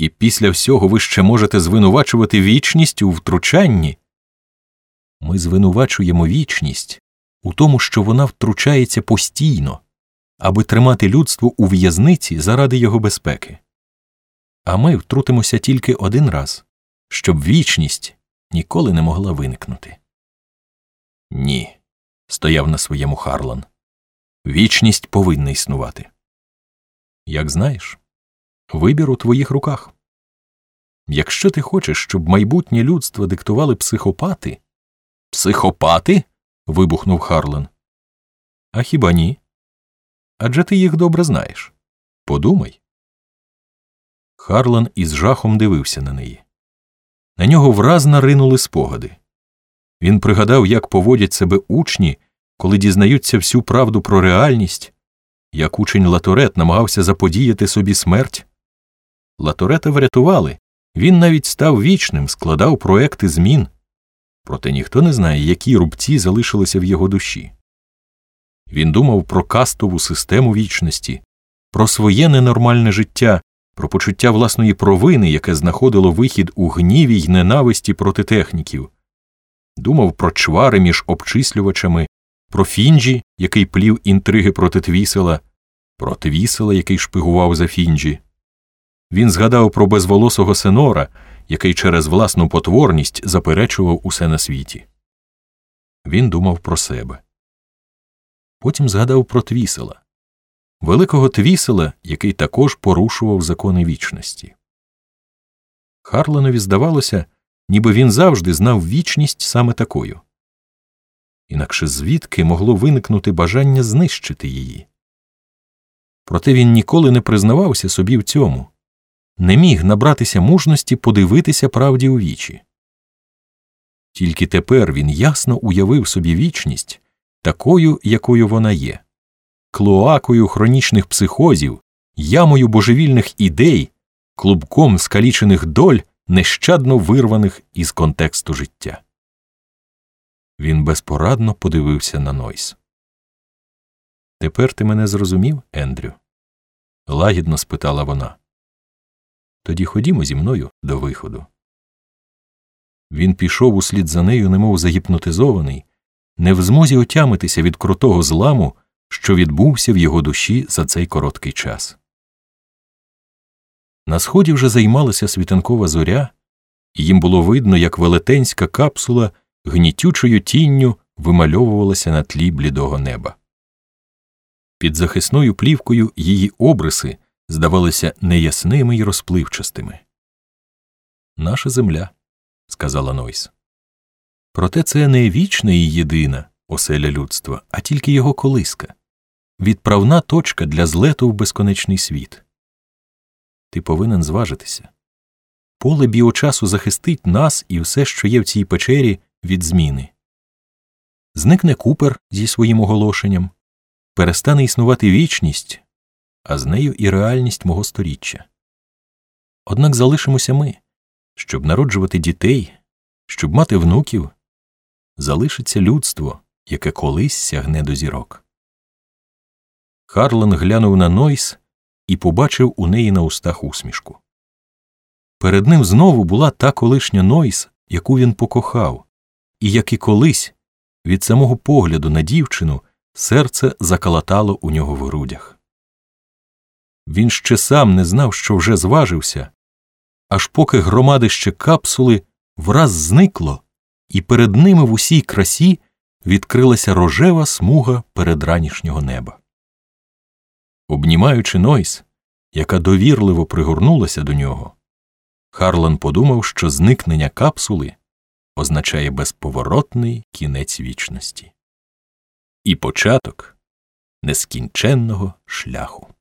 І після всього ви ще можете звинувачувати вічність у втручанні. Ми звинувачуємо вічність у тому, що вона втручається постійно, аби тримати людство у в'язниці заради його безпеки. А ми втрутимося тільки один раз, щоб вічність ніколи не могла виникнути. Ні, стояв на своєму Харлан. Вічність повинна існувати. Як знаєш, вибір у твоїх руках. Якщо ти хочеш, щоб майбутнє людство диктували психопати. Психопати? вибухнув Харлан. А хіба ні? Адже ти їх добре знаєш. Подумай. Харлан із жахом дивився на неї. На нього враз наринули спогади. Він пригадав, як поводять себе учні, коли дізнаються всю правду про реальність, як учень Латорет намагався заподіяти собі смерть. Латорета врятували, він навіть став вічним, складав проекти змін. Проте ніхто не знає, які рубці залишилися в його душі. Він думав про кастову систему вічності, про своє ненормальне життя, про почуття власної провини, яке знаходило вихід у гніві й ненависті проти техніків, думав про чвари між обчислювачами, про Фінджі, який плів інтриги проти Твісела, про Твісела, який шпигував за Фінджі. Він згадав про безволосого Сенора, який через власну потворність заперечував усе на світі. Він думав про себе. Потім згадав про Твісела, великого Твісела, який також порушував закони вічності. Харланові здавалося, ніби він завжди знав вічність саме такою. Інакше звідки могло виникнути бажання знищити її. Проте він ніколи не признавався собі в цьому, не міг набратися мужності подивитися правді у вічі. Тільки тепер він ясно уявив собі вічність такою, якою вона є, клоакою хронічних психозів, ямою божевільних ідей, клубком скалічених доль, нещадно вирваних із контексту життя. Він безпорадно подивився на Нойс. Тепер ти мене зрозумів, Ендрю? лагідно спитала вона. Тоді ходімо зі мною до виходу. Він пішов услід за нею, немов загіпнотизований, не в змозі отямитися від крутого зламу, що відбувся в його душі за цей короткий час. На сході вже займалася світанкова зоря, і їм було видно, як велетенська капсула гнітючою тінню вимальовувалася на тлі блідого неба. Під захисною плівкою її обриси здавалися неясними й розпливчастими. Наша земля, сказала Нойс. Проте це не вічна і єдина оселя людства, а тільки його колиска, відправна точка для злету в безконечний світ. Ти повинен зважитися. Поле біочасу захистить нас і все, що є в цій печері, від зміни. Зникне купер зі своїм оголошенням, перестане існувати вічність, а з нею і реальність мого сторіччя. Однак залишимося ми, щоб народжувати дітей, щоб мати внуків, залишиться людство, яке колись сягне до зірок. Харлан глянув на Нойс і побачив у неї на устах усмішку. Перед ним знову була та колишня Нойс, яку він покохав, і як і колись, від самого погляду на дівчину серце закалатало у нього в грудях. Він ще сам не знав, що вже зважився, аж поки громадище капсули враз зникло, і перед ними в усій красі відкрилася рожева смуга передранішнього неба. Обнімаючи Нойс, яка довірливо пригорнулася до нього, Харлан подумав, що зникнення капсули означає безповоротний кінець вічності і початок нескінченного шляху.